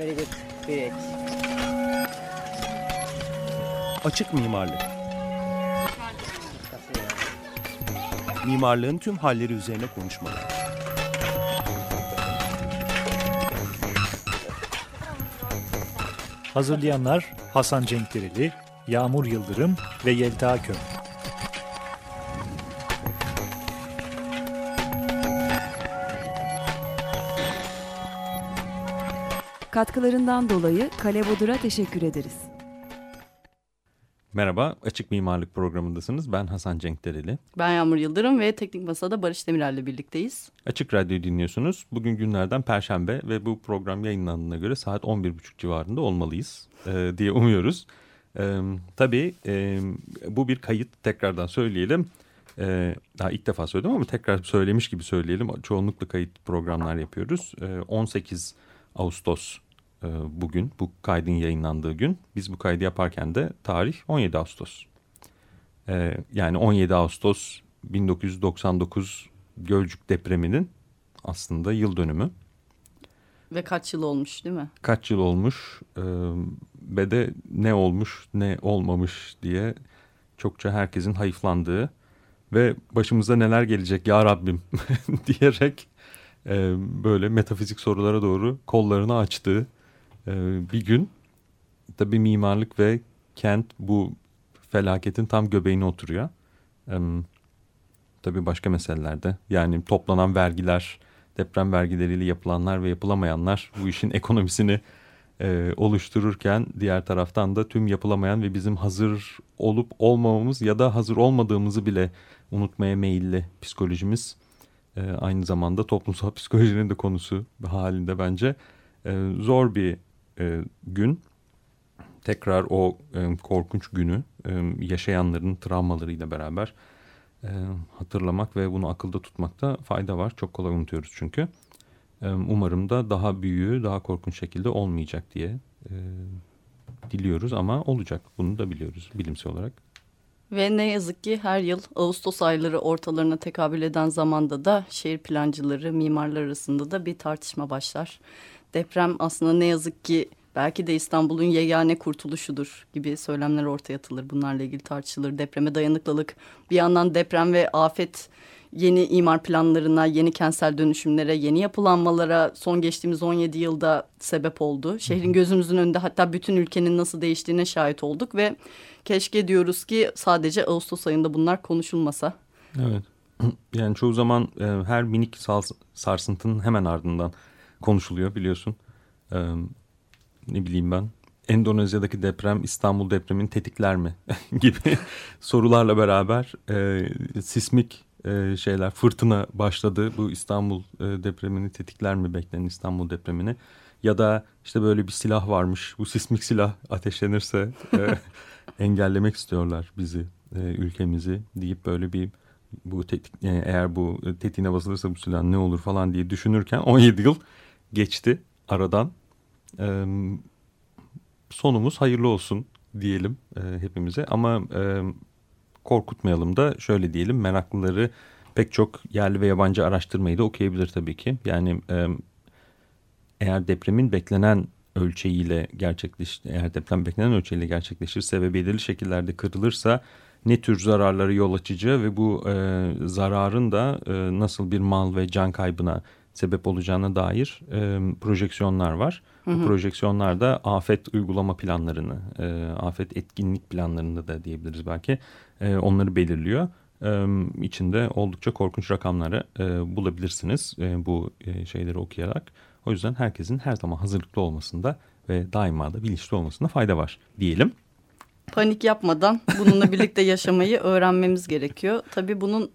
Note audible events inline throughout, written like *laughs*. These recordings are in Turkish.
Very good. Great. Açık mimarlık. Mimarlığın tüm halleri üzerine konuşmalar. Hazırlayanlar Hasan Cenkdereli, Yağmur Yıldırım ve Yelta Köm. Katkılarından dolayı Kale Bodur'a teşekkür ederiz. Merhaba, Açık Mimarlık programındasınız. Ben Hasan Cenkdereli. Ben Yağmur Yıldırım ve Teknik Masa'da Barış Demirel'le birlikteyiz. Açık Radyo'yu dinliyorsunuz. Bugün günlerden Perşembe ve bu program yayınlandığına göre saat 11.30 civarında olmalıyız e, diye umuyoruz. E, tabii e, bu bir kayıt tekrardan söyleyelim. E, daha ilk defa söyledim ama tekrar söylemiş gibi söyleyelim. Çoğunlukla kayıt programlar yapıyoruz. E, 18 Ağustos e, bugün bu kaydın yayınlandığı gün. Biz bu kaydı yaparken de tarih 17 Ağustos. E, yani 17 Ağustos 1999 Gölcük depreminin aslında yıl dönümü. Ve kaç yıl olmuş değil mi? Kaç yıl olmuş e, ve de ne olmuş ne olmamış diye çokça herkesin hayıflandığı ve başımıza neler gelecek ya Rabbim *laughs* diyerek e, böyle metafizik sorulara doğru kollarını açtığı e, bir gün. Tabii mimarlık ve kent bu felaketin tam göbeğine oturuyor. E, tabii başka meselelerde yani toplanan vergiler, deprem vergileriyle yapılanlar ve yapılamayanlar bu işin *laughs* ekonomisini e, oluştururken diğer taraftan da tüm yapılamayan ve bizim hazır olup olmamamız ya da hazır olmadığımızı bile unutmaya meyilli psikolojimiz e, aynı zamanda toplumsal *laughs* psikolojinin de konusu halinde bence e, zor bir e, gün. Tekrar o e, korkunç günü e, yaşayanların travmalarıyla beraber e, hatırlamak ve bunu akılda tutmakta fayda var. Çok kolay unutuyoruz çünkü. E, umarım da daha büyüğü, daha korkunç şekilde olmayacak diye e, diliyoruz ama olacak. Bunu da biliyoruz bilimsel olarak. Ve ne yazık ki her yıl Ağustos ayları ortalarına tekabül eden zamanda da şehir plancıları, mimarlar arasında da bir tartışma başlar. Deprem aslında ne yazık ki belki de İstanbul'un yegane kurtuluşudur gibi söylemler ortaya atılır. Bunlarla ilgili tartışılır. Depreme dayanıklılık, bir yandan deprem ve afet yeni imar planlarına, yeni kentsel dönüşümlere, yeni yapılanmalara son geçtiğimiz 17 yılda sebep oldu. Şehrin gözümüzün önünde hatta bütün ülkenin nasıl değiştiğine şahit olduk ve keşke diyoruz ki sadece Ağustos ayında bunlar konuşulmasa. Evet. *clears throat* Yani çoğu zaman e, her minik sarsıntının hemen ardından konuşuluyor biliyorsun. E, ne bileyim ben Endonezya'daki deprem İstanbul depremini tetikler mi *laughs* gibi sorularla beraber e, sismik e, şeyler fırtına başladı. Bu İstanbul e, depremini tetikler mi beklenen İstanbul depremini? Ya da işte böyle bir silah varmış. Bu sismik silah ateşlenirse e, *laughs* engellemek istiyorlar bizi, e, ülkemizi deyip böyle bir bu tetik, e, eğer bu tetiğine basılırsa bu silah ne olur falan diye düşünürken 17 yıl geçti aradan. E, sonumuz hayırlı olsun diyelim e, hepimize ama e, korkutmayalım da şöyle diyelim meraklıları pek çok yerli ve yabancı araştırmayı da okuyabilir tabii ki. Yani e, eğer depremin beklenen ölçeğiyle gerçekleş eğer deprem beklenen ölçeğiyle gerçekleşirse ve belirli şekillerde kırılırsa ne tür zararları yol açacağı ve bu e, zararın da e, nasıl bir mal ve can kaybına sebep olacağına dair e, projeksiyonlar var. Hı hı. Bu projeksiyonlarda afet uygulama planlarını, e, afet etkinlik planlarını da diyebiliriz belki e, onları belirliyor. E, içinde oldukça korkunç rakamları e, bulabilirsiniz e, bu şeyleri okuyarak. O yüzden herkesin her zaman hazırlıklı olmasında ve daima da bilinçli olmasında fayda var diyelim. Panik yapmadan bununla birlikte yaşamayı *laughs* öğrenmemiz gerekiyor. Tabii bunun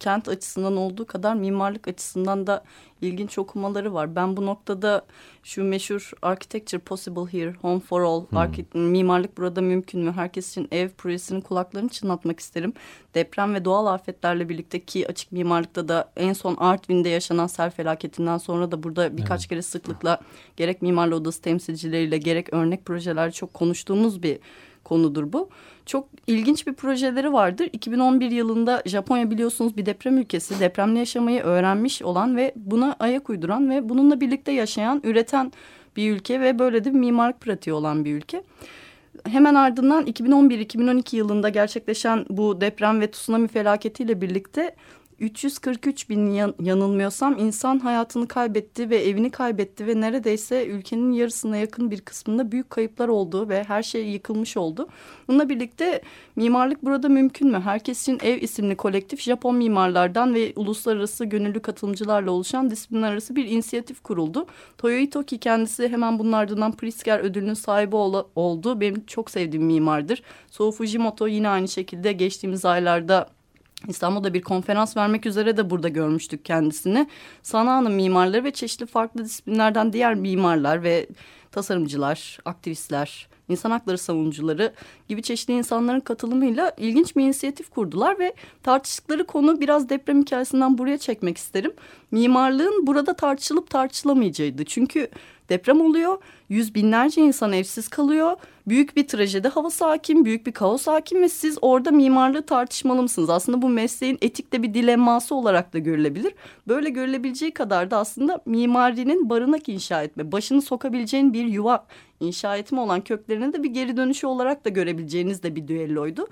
kent açısından olduğu kadar mimarlık açısından da ilginç okumaları var. Ben bu noktada şu meşhur Architecture Possible Here, Home for All, hmm. mimarlık burada mümkün mü? Herkes için ev projesinin kulaklarını çınlatmak isterim. Deprem ve doğal afetlerle birlikte ki açık mimarlıkta da en son Artvin'de yaşanan sel felaketinden sonra da burada birkaç evet. kere sıklıkla gerek mimarlı odası temsilcileriyle gerek örnek projeler çok konuştuğumuz bir konudur bu. Çok ilginç bir projeleri vardır. 2011 yılında Japonya biliyorsunuz bir deprem ülkesi. Depremle yaşamayı öğrenmiş olan ve buna ayak uyduran ve bununla birlikte yaşayan, üreten bir ülke ve böyle de bir mimarlık pratiği olan bir ülke. Hemen ardından 2011-2012 yılında gerçekleşen bu deprem ve tsunami felaketiyle birlikte 343 bin yan, yanılmıyorsam insan hayatını kaybetti ve evini kaybetti ve neredeyse ülkenin yarısına yakın bir kısmında büyük kayıplar oldu ve her şey yıkılmış oldu. Bununla birlikte mimarlık burada mümkün mü? Herkes için Ev isimli kolektif Japon mimarlardan ve uluslararası gönüllü katılımcılarla oluşan disiplinler arası bir inisiyatif kuruldu. Toyo Itoki kendisi hemen bunun ardından Pritzker ödülünün sahibi ol, oldu. Benim çok sevdiğim mimardır. Sou Fujimoto yine aynı şekilde geçtiğimiz aylarda İstanbul'da bir konferans vermek üzere de burada görmüştük kendisini. Sanayinin mimarları ve çeşitli farklı disiplinlerden diğer mimarlar ve tasarımcılar, aktivistler, insan hakları savunucuları gibi çeşitli insanların katılımıyla ilginç bir inisiyatif kurdular ve tartıştıkları konu biraz deprem hikayesinden buraya çekmek isterim. Mimarlığın burada tartışılıp tartışılamayacağıydı. Çünkü deprem oluyor, yüz binlerce insan evsiz kalıyor. Büyük bir trajedi havası hakim, büyük bir kaos hakim ve siz orada mimarlığı tartışmalı mısınız? Aslında bu mesleğin etikte bir dilemması olarak da görülebilir. Böyle görülebileceği kadar da aslında mimarinin barınak inşa etme, başını sokabileceğin bir yuva inşa etme olan köklerine de bir geri dönüşü olarak da görebileceğiniz de bir düelloydu.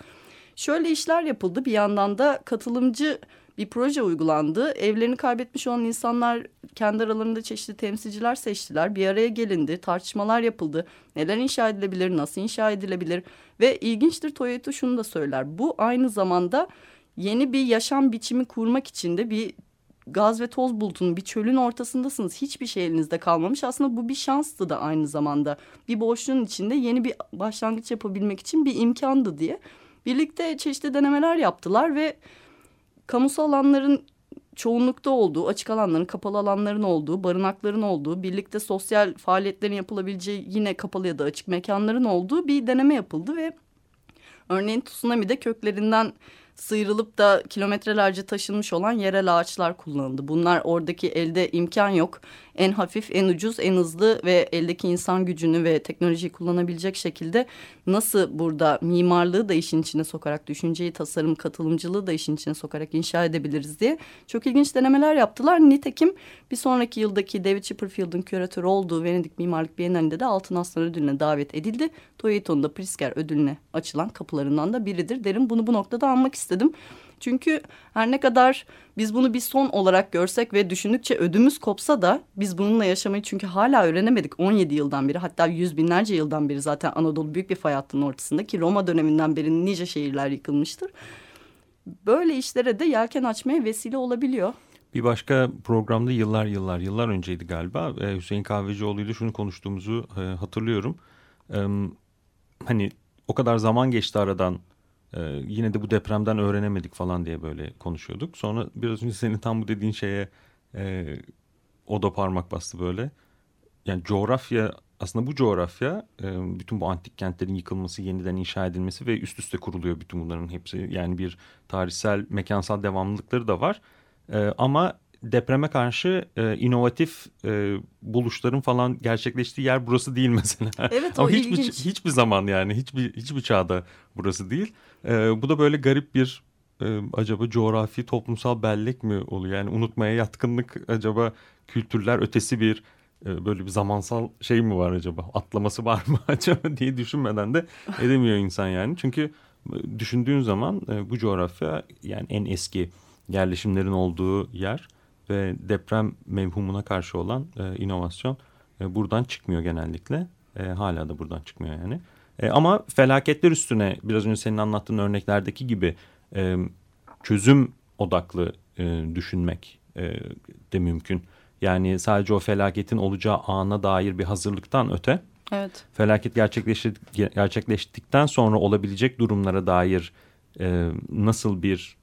Şöyle işler yapıldı. Bir yandan da katılımcı bir proje uygulandı. Evlerini kaybetmiş olan insanlar kendi aralarında çeşitli temsilciler seçtiler. Bir araya gelindi, tartışmalar yapıldı. Neler inşa edilebilir, nasıl inşa edilebilir ve ilginçtir Toyota şunu da söyler. Bu aynı zamanda yeni bir yaşam biçimi kurmak için de bir gaz ve toz bulutunun bir çölün ortasındasınız. Hiçbir şey elinizde kalmamış. Aslında bu bir şanstı da aynı zamanda. Bir boşluğun içinde yeni bir başlangıç yapabilmek için bir imkandı diye. Birlikte çeşitli denemeler yaptılar ve kamusal alanların çoğunlukta olduğu, açık alanların, kapalı alanların olduğu, barınakların olduğu, birlikte sosyal faaliyetlerin yapılabileceği yine kapalı ya da açık mekanların olduğu bir deneme yapıldı ve örneğin tsunami'de köklerinden sıyrılıp da kilometrelerce taşınmış olan yerel ağaçlar kullanıldı. Bunlar oradaki elde imkan yok. En hafif, en ucuz, en hızlı ve eldeki insan gücünü ve teknolojiyi kullanabilecek şekilde nasıl burada mimarlığı da işin içine sokarak, düşünceyi, tasarım, katılımcılığı da işin içine sokarak inşa edebiliriz diye çok ilginç denemeler yaptılar. Nitekim bir sonraki yıldaki David Chipperfield'ın küratörü olduğu Venedik Mimarlık Bienalinde de Altın Aslan Ödülü'ne davet edildi. Toyota'nın da Pritzker Ödülü'ne açılan kapılarından da biridir derim. Bunu bu noktada anmak istedim. Çünkü her ne kadar biz bunu bir son olarak görsek ve düşündükçe ödümüz kopsa da biz bununla yaşamayı çünkü hala öğrenemedik 17 yıldan beri hatta yüz binlerce yıldan beri zaten Anadolu büyük bir fay hattının ortasında Roma döneminden beri nice şehirler yıkılmıştır. Böyle işlere de yelken açmaya vesile olabiliyor. Bir başka programda yıllar yıllar yıllar önceydi galiba ee, Hüseyin Kahvecioğlu şunu konuştuğumuzu e, hatırlıyorum. Hani o kadar zaman geçti aradan ee, yine de bu depremden öğrenemedik falan diye böyle konuşuyorduk. Sonra biraz önce senin tam bu dediğin şeye e, o da parmak bastı böyle. Yani coğrafya aslında bu coğrafya e, bütün bu antik kentlerin yıkılması, yeniden inşa edilmesi ve üst üste kuruluyor bütün bunların hepsi. Yani bir tarihsel, mekansal devamlılıkları da var. E, ama depreme karşı e, inovatif e, buluşların falan gerçekleştiği yer burası değil *laughs* mesela. Evet o Ama hiçbir, ilginç. hiçbir zaman yani hiçbir hiçbir çağda burası değil. E, bu da böyle garip bir e, acaba coğrafi toplumsal bellek mi oluyor? Yani unutmaya yatkınlık acaba kültürler ötesi bir e, böyle bir zamansal şey mi var acaba? Atlaması var mı *laughs* acaba diye düşünmeden de edemiyor insan yani. Çünkü e, düşündüğün zaman e, bu coğrafya yani en eski yerleşimlerin olduğu yer ve deprem mevhumuna karşı olan e, inovasyon e, buradan çıkmıyor genellikle. E, hala da buradan çıkmıyor yani. E, ama felaketler üstüne biraz önce senin anlattığın örneklerdeki gibi e, çözüm odaklı e, düşünmek e, de mümkün. Yani sadece o felaketin olacağı ana dair bir hazırlıktan öte Evet. felaket gerçekleştikten sonra olabilecek durumlara dair e, nasıl bir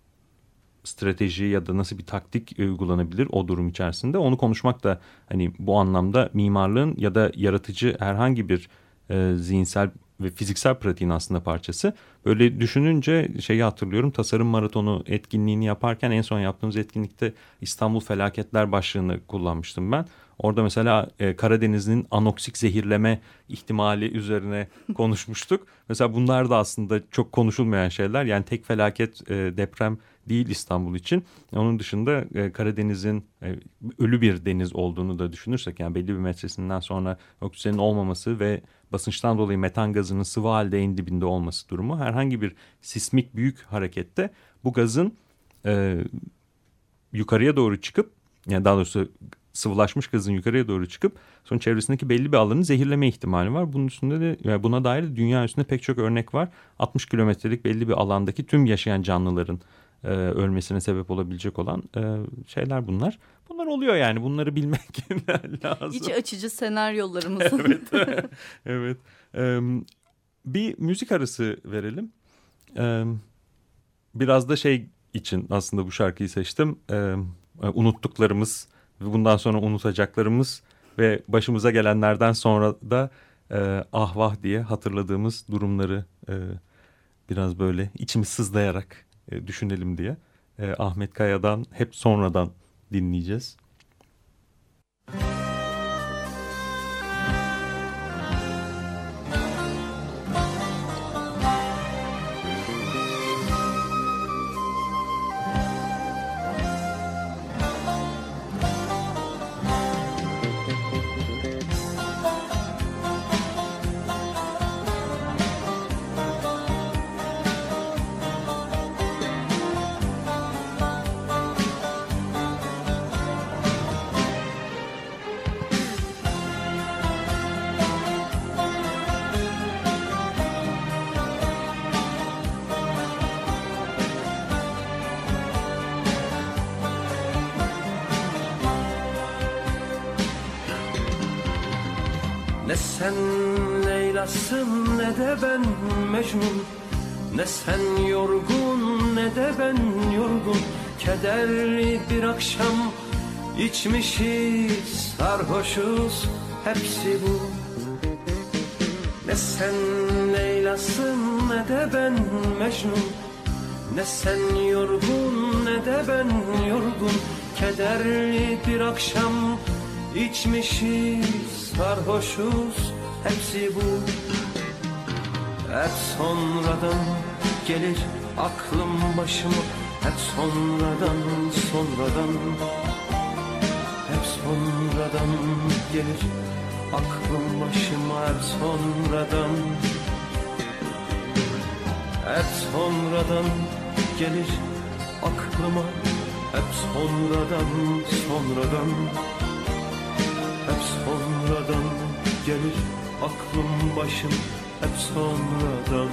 strateji ya da nasıl bir taktik uygulanabilir o durum içerisinde onu konuşmak da hani bu anlamda mimarlığın ya da yaratıcı herhangi bir e, zihinsel ve fiziksel pratiğin aslında parçası. Böyle düşününce şeyi hatırlıyorum tasarım maratonu etkinliğini yaparken en son yaptığımız etkinlikte İstanbul Felaketler başlığını kullanmıştım ben. Orada mesela e, Karadeniz'in anoksik zehirleme ihtimali üzerine *laughs* konuşmuştuk. Mesela bunlar da aslında çok konuşulmayan şeyler. Yani tek felaket e, deprem değil İstanbul için. Onun dışında e, Karadeniz'in e, ölü bir deniz olduğunu da düşünürsek yani belli bir metresinden sonra oksijenin olmaması ve basınçtan dolayı metan gazının sıvı halde en dibinde olması durumu herhangi bir sismik büyük harekette bu gazın e, yukarıya doğru çıkıp yani daha doğrusu sıvılaşmış gazın yukarıya doğru çıkıp sonra çevresindeki belli bir alanı zehirleme ihtimali var. Bunun üstünde de yani buna dair dünya üstünde pek çok örnek var. 60 kilometrelik belli bir alandaki tüm yaşayan canlıların e, ölmesine sebep olabilecek olan e, şeyler bunlar. Bunlar oluyor yani bunları bilmek *laughs* lazım. İç açıcı senaryolarımız. *laughs* evet. evet. E, bir müzik arası verelim. E, biraz da şey için aslında bu şarkıyı seçtim. E, unuttuklarımız ve bundan sonra unutacaklarımız ve başımıza gelenlerden sonra da e, ah vah diye hatırladığımız durumları e, biraz böyle içimiz sızlayarak e, düşünelim diye e, Ahmet Kaya'dan hep sonradan dinleyeceğiz. Ne sen Leyla'sın ne de ben Mecnun. Ne sen yorgun ne de ben yorgun. Kederli bir akşam içmişiz sarhoşuz hepsi bu. Ne sen Leyla'sın ne de ben Mecnun. Ne sen yorgun ne de ben yorgun. Kederli bir akşam içmişiz sarhoşuz hepsi bu. Hep sonradan gelir aklım başıma. Hep sonradan sonradan. Hep sonradan gelir aklım başıma. Hep sonradan. Hep sonradan gelir aklıma. Hep sonradan sonradan. Hep sonradan gelir aklım başım hep sonradan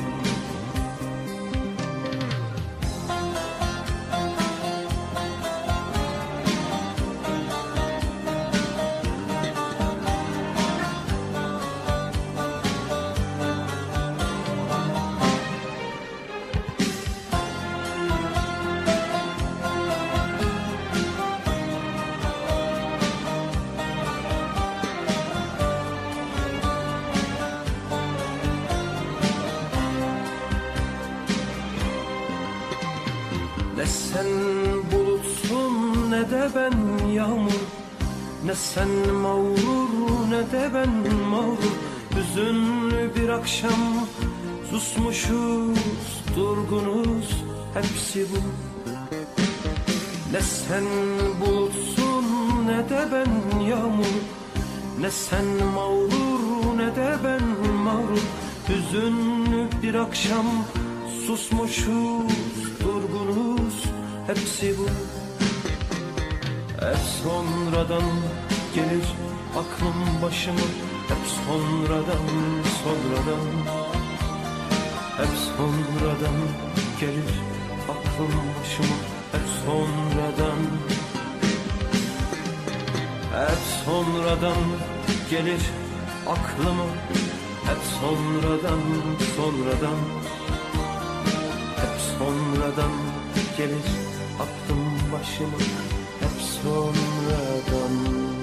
sen mağrur ne de ben mağrur. Hüzünlü bir akşam susmuşuz durgunuz hepsi bu. Ne sen bulutsun ne de ben yağmur. Ne sen mağrur ne de ben mağrur. Hüzünlü bir akşam susmuşuz durgunuz hepsi bu. Hep sonradan gelir aklım başıma. Hep sonradan sonradan. Hep sonradan gelir aklım başıma. Hep sonradan. Hep sonradan gelir aklıma. Hep sonradan sonradan. Hep sonradan gelir aklım başıma. Hep sonradan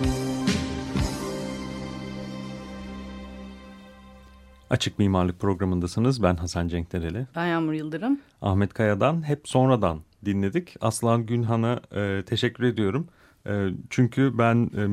Açık Mimarlık programındasınız. Ben Hasan Cenk Dereli. Ben Yağmur Yıldırım. Ahmet Kaya'dan hep sonradan dinledik. Aslan Günhan'a e, teşekkür ediyorum. E, çünkü ben e,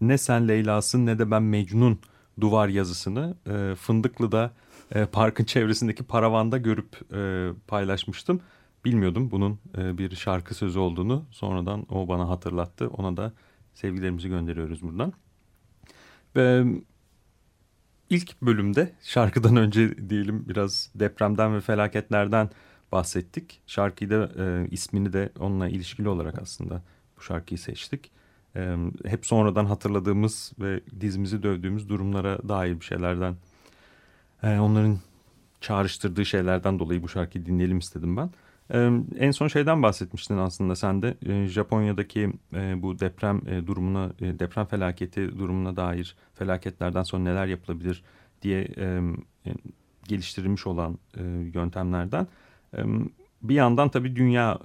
ne sen Leyla'sın ne de ben Mecnun duvar yazısını e, Fındıklı'da e, parkın çevresindeki paravanda görüp e, paylaşmıştım. bilmiyordum bunun e, bir şarkı sözü olduğunu. Sonradan o bana hatırlattı. Ona da sevgilerimizi gönderiyoruz buradan. Ve ilk bölümde şarkıdan *laughs* önce diyelim biraz depremden ve felaketlerden bahsettik. Şarkıyı da e, ismini de onunla ilişkili olarak aslında bu şarkıyı seçtik. E, hep sonradan hatırladığımız ve dizimizi dövdüğümüz durumlara dair bir şeylerden e, onların çağrıştırdığı şeylerden dolayı bu şarkıyı dinleyelim istedim ben. En son şeyden bahsetmiştin aslında sen de ee, Japonya'daki e, bu deprem e, durumuna, e, deprem felaketi durumuna dair felaketlerden sonra neler yapılabilir diye geliştirilmiş olan yöntemlerden. Bir yandan tabii dünya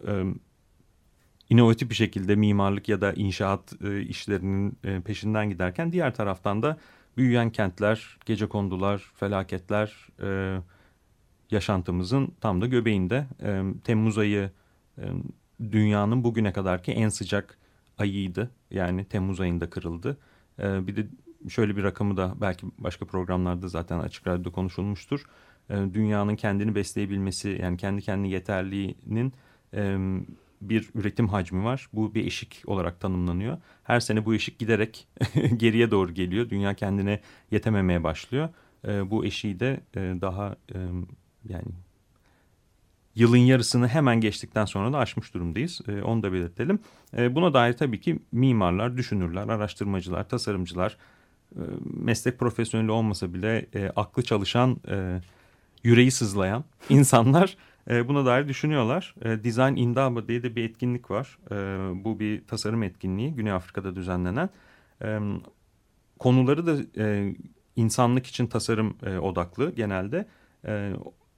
inovatif bir şekilde mimarlık ya da inşaat işlerinin peşinden giderken diğer taraftan da büyüyen kentler, gece kondular, felaketler yaşantımızın tam da göbeğinde. E, Temmuz ayı e, dünyanın bugüne kadarki en sıcak ayıydı. Yani Temmuz ayında kırıldı. E, bir de şöyle bir rakamı da belki başka programlarda zaten açık radyoda konuşulmuştur. E, dünyanın kendini besleyebilmesi yani kendi kendine yeterliğinin e, bir üretim hacmi var. Bu bir eşik olarak tanımlanıyor. Her sene bu eşik giderek *laughs* geriye doğru geliyor. Dünya kendine yetememeye başlıyor. E, bu eşiği de e, daha e, yani yılın yarısını hemen geçtikten sonra da aşmış durumdayız. E, onu da belirtelim. E, buna dair tabii ki mimarlar, düşünürler, araştırmacılar, tasarımcılar, e, meslek profesyoneli olmasa bile e, aklı çalışan, e, yüreği sızlayan *laughs* insanlar e, buna dair düşünüyorlar. E, Design Indaba diye de bir etkinlik var. E, bu bir tasarım etkinliği Güney Afrika'da düzenlenen. E, konuları da e, insanlık için tasarım e, odaklı genelde. E,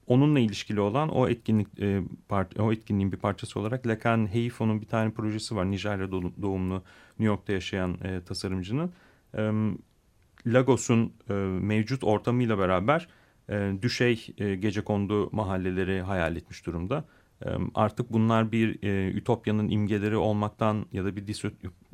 onunla ilişkili olan o etkinlik e, part, o etkinliğin bir parçası olarak Lekan Heifo'nun bir tane projesi var. Nijerya doğumlu New York'ta yaşayan e, tasarımcının. E, Lagos'un e, mevcut ortamıyla beraber e, düşey e, gece kondu mahalleleri hayal etmiş durumda. E, artık bunlar bir e, ütopyanın imgeleri olmaktan ya da bir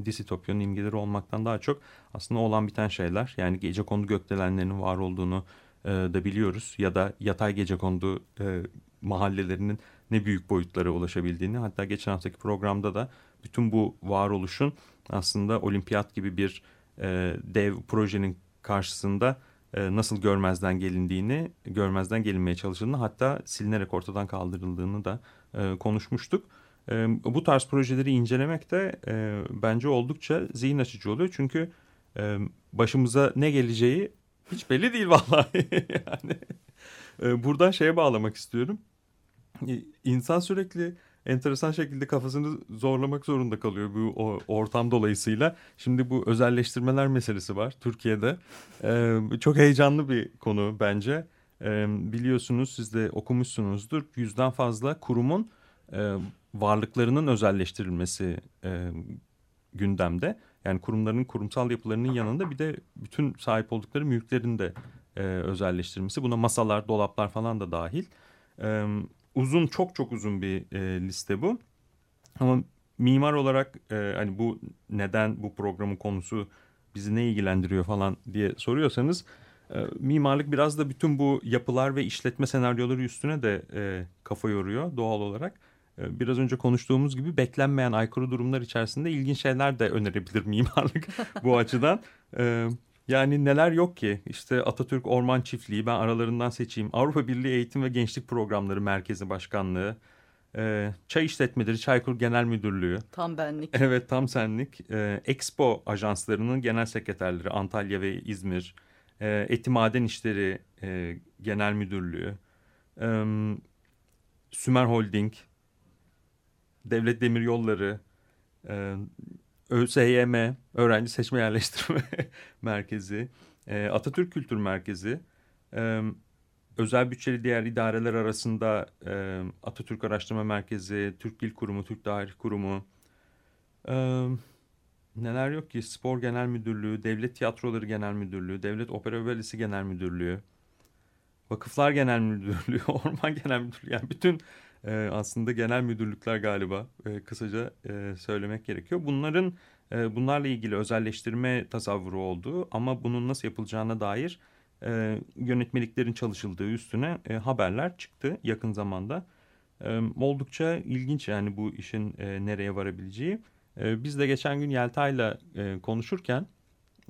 disitopyanın imgeleri olmaktan daha çok aslında olan biten şeyler. Yani gece kondu gökdelenlerinin var olduğunu e, da biliyoruz. Ya da yatay gece kondu e, mahallelerinin ne büyük boyutlara ulaşabildiğini. Hatta geçen haftaki programda da bütün bu varoluşun aslında olimpiyat gibi bir e, dev projenin karşısında e, nasıl görmezden gelindiğini, görmezden gelinmeye çalışıldığını hatta silinerek ortadan kaldırıldığını da e, konuşmuştuk. E, bu tarz projeleri incelemek de e, bence oldukça zihin açıcı oluyor. Çünkü e, başımıza ne geleceği hiç belli değil vallahi. *laughs* yani e, buradan şeye bağlamak istiyorum. İnsan sürekli enteresan şekilde kafasını zorlamak zorunda kalıyor bu o, ortam dolayısıyla. Şimdi bu özelleştirmeler meselesi var Türkiye'de. Ee, çok heyecanlı bir konu bence. Ee, biliyorsunuz siz de okumuşsunuzdur. Yüzden fazla kurumun e, varlıklarının özelleştirilmesi e, gündemde. Yani kurumların kurumsal yapılarının yanında bir de bütün sahip oldukları mülklerin de e, özelleştirilmesi. Buna masalar, dolaplar falan da dahil. E, uzun, çok çok uzun bir e, liste bu. Ama mimar olarak e, hani bu neden bu programın konusu bizi ne ilgilendiriyor falan diye soruyorsanız e, mimarlık biraz da bütün bu yapılar ve işletme senaryoları üstüne de e, kafa yoruyor doğal olarak. Ee, biraz önce konuştuğumuz gibi beklenmeyen aykırı durumlar içerisinde ilginç şeyler de önerebilir mimarlık *laughs* bu açıdan. Ee, yani neler yok ki işte Atatürk Orman Çiftliği ben aralarından seçeyim. Avrupa Birliği Eğitim ve Gençlik Programları Merkezi Başkanlığı. Ee, çay işletmeleri Çaykur Genel Müdürlüğü. Tam benlik. Evet tam senlik. Expo ajanslarının genel sekreterleri Antalya ve İzmir. Eti Maden İşleri e, Genel Müdürlüğü. Sümer Holding Devlet Demir Yolları, e, ÖSYM, Öğrenci Seçme Yerleştirme *laughs* Merkezi, e, Atatürk Kültür Merkezi, e, özel bütçeli diğer idareler arasında e, Atatürk Araştırma Merkezi, Türk Dil Kurumu, Türk Tarih Kurumu, e, neler yok ki? Spor Genel Müdürlüğü, Devlet Tiyatroları Genel Müdürlüğü, Devlet Opera ve Balesi Genel Müdürlüğü, Vakıflar Genel Müdürlüğü, *laughs* Orman Genel Müdürlüğü yani bütün e, aslında genel müdürlükler galiba e, kısaca e, söylemek gerekiyor. Bunların e, bunlarla ilgili özelleştirme tasavvuru olduğu ama bunun nasıl yapılacağına dair e, yönetmeliklerin çalışıldığı üstüne e, haberler çıktı yakın zamanda. E, oldukça ilginç yani bu işin e, nereye varabileceği. E, biz de geçen gün Yelta'yla e, konuşurken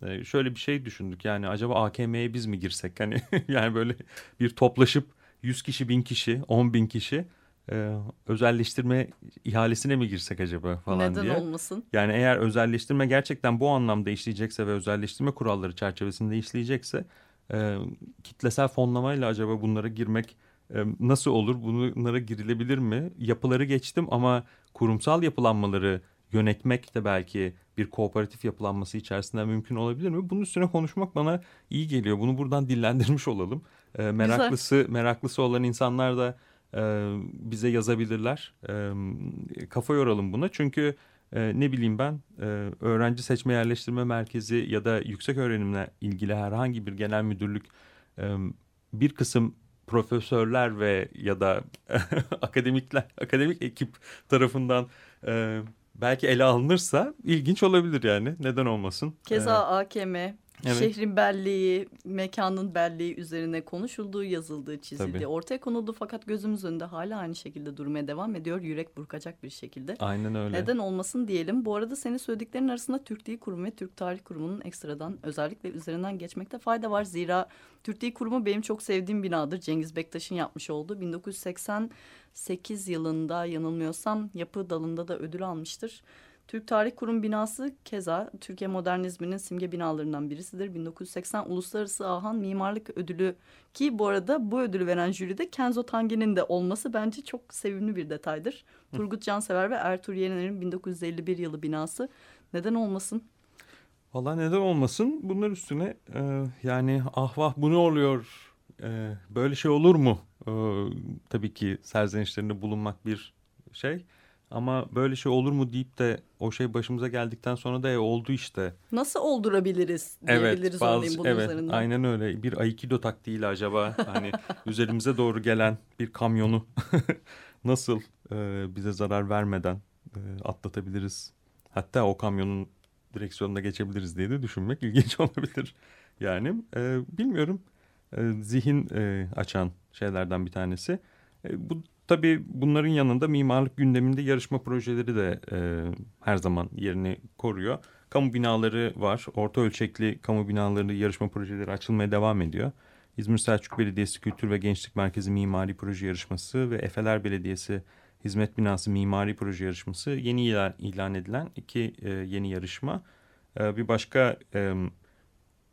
e, şöyle bir şey düşündük. Yani acaba AKM'ye biz mi girsek? Hani *laughs* yani böyle bir toplaşıp 100 kişi, 1000 kişi, 10 bin kişi e, özelleştirme ihalesine mi girsek acaba falan Neden diye. Neden olmasın? Yani eğer özelleştirme gerçekten bu anlamda işleyecekse ve özelleştirme kuralları çerçevesinde işleyecekse e, kitlesel fonlamayla acaba bunlara girmek e, nasıl olur? Bunlara girilebilir mi? Yapıları geçtim ama kurumsal yapılanmaları yönetmek de belki bir kooperatif yapılanması içerisinde mümkün olabilir mi? Bunun üstüne konuşmak bana iyi geliyor. Bunu buradan dillendirmiş olalım. E, meraklısı Güzel. meraklısı olan insanlar da e, bize yazabilirler. E, kafa yoralım buna çünkü e, ne bileyim ben e, öğrenci seçme yerleştirme merkezi ya da yüksek öğrenimle ilgili herhangi bir genel müdürlük e, bir kısım profesörler ve ya da *laughs* akademikler akademik ekip tarafından e, belki ele alınırsa ilginç olabilir yani neden olmasın. Keza ee, AKM Evet. Şehrin belleği, mekanın belleği üzerine konuşulduğu, yazıldığı, çizildiği Tabii. ortaya konuldu. Fakat gözümüz önünde hala aynı şekilde durmaya devam ediyor. Yürek burkacak bir şekilde. Aynen öyle. Neden olmasın diyelim. Bu arada senin söylediklerin arasında Türk Dil Kurumu ve Türk Tarih Kurumu'nun ekstradan özellikle üzerinden geçmekte fayda var. Zira Türk Dil Kurumu benim çok sevdiğim binadır. Cengiz Bektaş'ın yapmış olduğu 1988 yılında yanılmıyorsam yapı dalında da ödül almıştır. Türk Tarih Kurum binası keza Türkiye modernizminin simge binalarından birisidir. 1980 Uluslararası Ahan Mimarlık Ödülü ki bu arada bu ödülü veren jüride Kenzo Tange'nin de olması bence çok sevimli bir detaydır. Hı. Turgut Cansever ve Ertuğrul Yener'in 1951 yılı binası neden olmasın? Valla neden olmasın? Bunlar üstüne e, yani ah vah bu ne oluyor? E, böyle şey olur mu? E, tabii ki serzenişlerinde bulunmak bir şey. Ama böyle şey olur mu deyip de o şey başımıza geldikten sonra da e, oldu işte. Nasıl oldurabiliriz diyebiliriz evet, bazı, bunun evet, üzerinden. Aynen öyle. Bir Aikido taktiğiyle acaba hani *laughs* üzerimize doğru gelen bir kamyonu *laughs* nasıl e, bize zarar vermeden e, atlatabiliriz? Hatta o kamyonun direksiyonuna geçebiliriz diye de düşünmek *laughs* ilginç olabilir. Yani e, bilmiyorum. E, zihin e, açan şeylerden bir tanesi. E, bu Tabii bunların yanında mimarlık gündeminde yarışma projeleri de e, her zaman yerini koruyor. Kamu binaları var. Orta ölçekli kamu binaları yarışma projeleri açılmaya devam ediyor. İzmir Selçuk Belediyesi Kültür ve Gençlik Merkezi Mimari Proje Yarışması ve Efeler Belediyesi Hizmet Binası Mimari Proje Yarışması yeni ilan, ilan edilen iki e, yeni yarışma. E, bir başka e,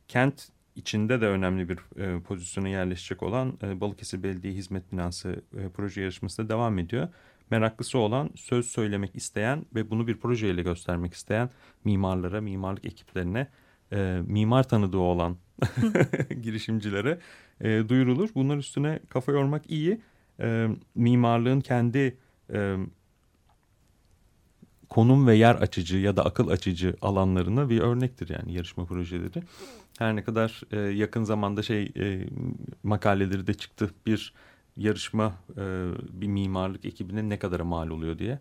kent içinde de önemli bir e, pozisyona yerleşecek olan e, Balıkesir Belediye Hizmet Binası e, proje yarışması da devam ediyor. Meraklısı olan, söz söylemek isteyen ve bunu bir projeyle göstermek isteyen mimarlara, mimarlık ekiplerine, e, mimar tanıdığı olan *laughs* girişimcilere e, duyurulur. Bunlar üstüne kafa yormak iyi. E, mimarlığın kendi e, konum ve yer açıcı ya da akıl açıcı alanlarına bir örnektir yani yarışma projeleri. Her ne kadar e, yakın zamanda şey e, makaleleri de çıktı bir yarışma e, bir mimarlık ekibine ne kadara mal oluyor diye.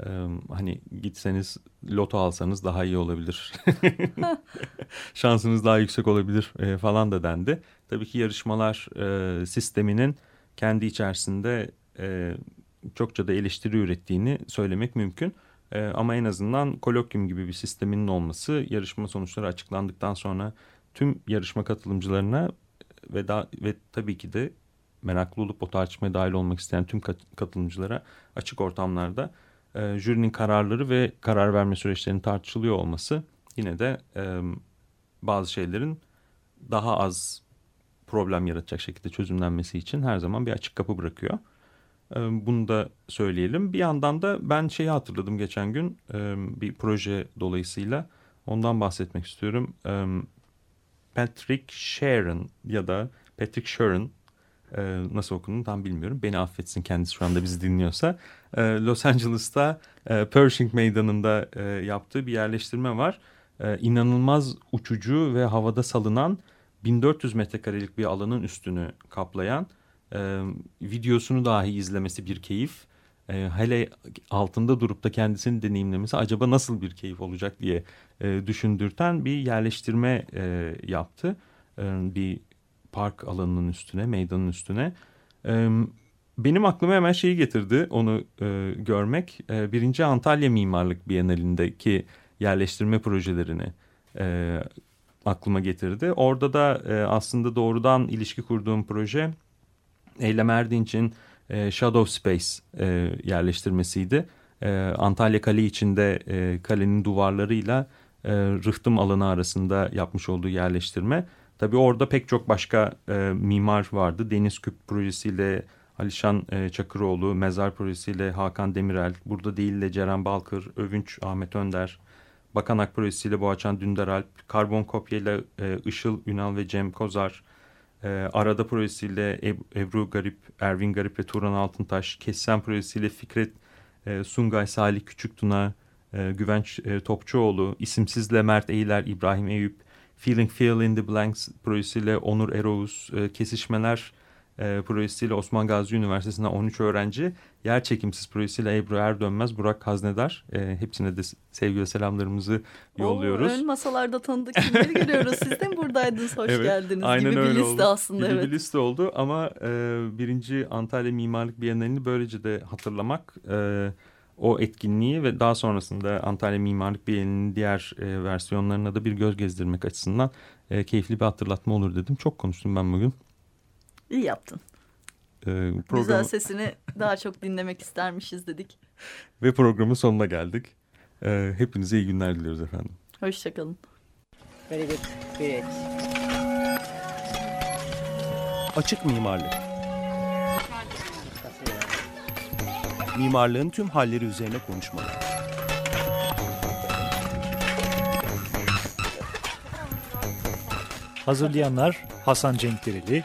E, hani gitseniz loto alsanız daha iyi olabilir. *laughs* Şansınız daha yüksek olabilir e, falan da dendi. Tabii ki yarışmalar e, sisteminin kendi içerisinde e, çokça da eleştiri ürettiğini söylemek mümkün. E, ama en azından kolokyum gibi bir sisteminin olması yarışma sonuçları açıklandıktan sonra tüm yarışma katılımcılarına ve da, ve tabii ki de meraklı olup o tartışmaya dahil olmak isteyen tüm katılımcılara açık ortamlarda e, jürinin kararları ve karar verme süreçlerinin tartışılıyor olması yine de e, bazı şeylerin daha az problem yaratacak şekilde çözümlenmesi için her zaman bir açık kapı bırakıyor. Bunu da söyleyelim. Bir yandan da ben şeyi hatırladım geçen gün bir proje dolayısıyla ondan bahsetmek istiyorum. Patrick Sharon ya da Patrick Sharon nasıl okunduğunu tam bilmiyorum. Beni affetsin kendisi şu anda bizi dinliyorsa. Los Angeles'ta Pershing Meydanı'nda yaptığı bir yerleştirme var. İnanılmaz uçucu ve havada salınan 1400 metrekarelik bir alanın üstünü kaplayan e, videosunu dahi izlemesi bir keyif. E, hele altında durup da kendisini deneyimlemesi acaba nasıl bir keyif olacak diye e, düşündürten bir yerleştirme e, yaptı. E, bir park alanının üstüne, meydanın üstüne. E, benim aklıma hemen şeyi getirdi onu e, görmek. E, birinci Antalya Mimarlık Bienalindeki yerleştirme projelerini e, aklıma getirdi. Orada da e, aslında doğrudan ilişki kurduğum proje Eylem Erdinç'in e, Shadow Space e, yerleştirmesiydi. E, Antalya Kale içinde e, kalenin duvarlarıyla e, rıhtım alanı arasında yapmış olduğu yerleştirme. Tabii orada pek çok başka e, mimar vardı. Deniz Küp projesiyle Alişan e, Çakıroğlu, Mezar projesiyle Hakan Demirel, burada değil de Ceren Balkır, Övünç Ahmet Önder, Bakanak projesiyle Boğaçan Dündaralp, Karbon kopyayla e, Işıl Ünal ve Cem Kozar, e, Arada projesiyle Eb Ebru Garip, Ervin Garip ve Turan Altıntaş, Kessem projesiyle Fikret e, Sungay, Salih Küçüktuna, e, Güvenç e, Topçuoğlu, isimsizle Mert Eğiler, İbrahim Eyüp, Feeling Feel in the Blanks projesiyle Onur Eroğuz, e, Kesişmeler e, projesiyle Osman Gazi Üniversitesi'nden 13 öğrenci, Yer Çekimsiz projesiyle Ebru Erdönmez, Burak Haznedar. E, hepsine de sevgi ve selamlarımızı yolluyoruz. Oo, ön masalarda tanıdık kimleri görüyoruz. Siz de mi buradaydınız? Hoş *laughs* evet, geldiniz aynen gibi öyle bir liste oldu. aslında. Gibi evet. bir liste oldu ama e, birinci Antalya Mimarlık Bienalini böylece de hatırlamak... E, o etkinliği ve daha sonrasında Antalya Mimarlık Bienalinin diğer e, versiyonlarına da bir göz gezdirmek açısından e, keyifli bir hatırlatma olur dedim. Çok konuştum ben bugün. İyi yaptın. E, programı... Güzel sesini daha çok dinlemek istermişiz dedik. *laughs* Ve programın sonuna geldik. E, hepinize iyi günler diliyoruz efendim. Hoşçakalın. Very good. Great. Açık mimarlık. Mimarlığın tüm halleri üzerine konuşmalar. Hazırlayanlar Hasan Cenkdereli,